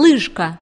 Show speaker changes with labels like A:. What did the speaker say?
A: лыжка.